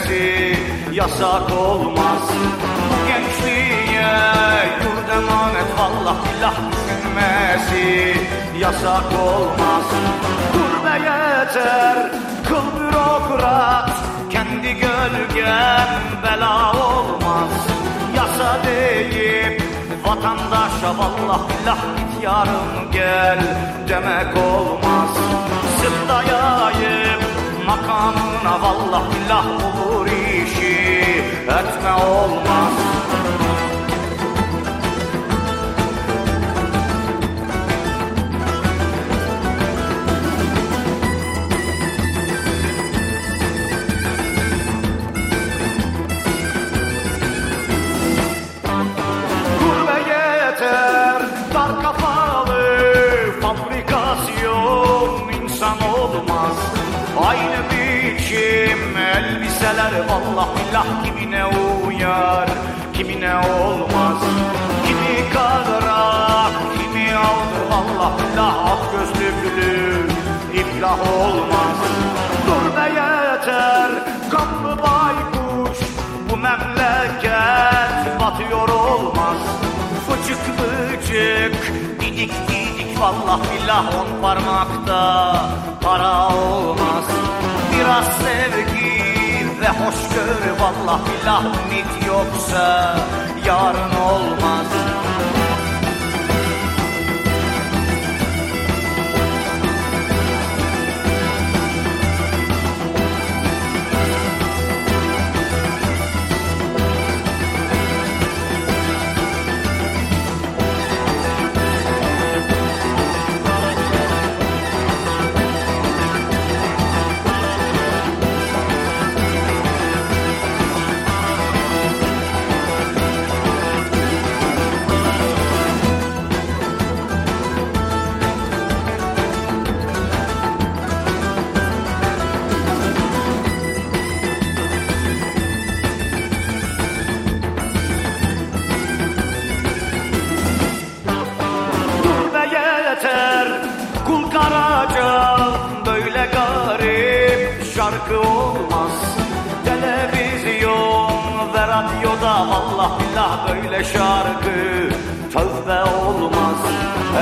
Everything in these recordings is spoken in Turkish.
gülmesi yasak olmaz. Bu gençliğe yurt emanet vallah billah gülmesi yasak olmaz. Gurbe yeter kıl bürokrat kendi gölgen bela olmaz. Yasa deyip vatandaşa vallah billah git yarın gel demek olmaz makamına vallah billah olur işi. Etme olmaz elbiseler vallah billah kimine uyar kimine olmaz. Kimi kadrak kimi aldı vallah billah at gözlüklü iflah olmaz. Gurbe yeter kanlı baykuş bu memleket batıyor olmaz. Fıçık fıçık didik didik vallah billah on parmakta para olmaz. Biraz sevgi ve hoşgörü vallah billah ümit yoksa yarın olmaz karaca böyle garip şarkı olmaz. Televizyon ve radyoda Allah billah böyle şarkı tövbe olmaz.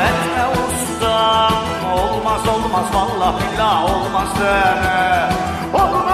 Etme ustam olmaz olmaz vallahi billah olmaz deme. Olmaz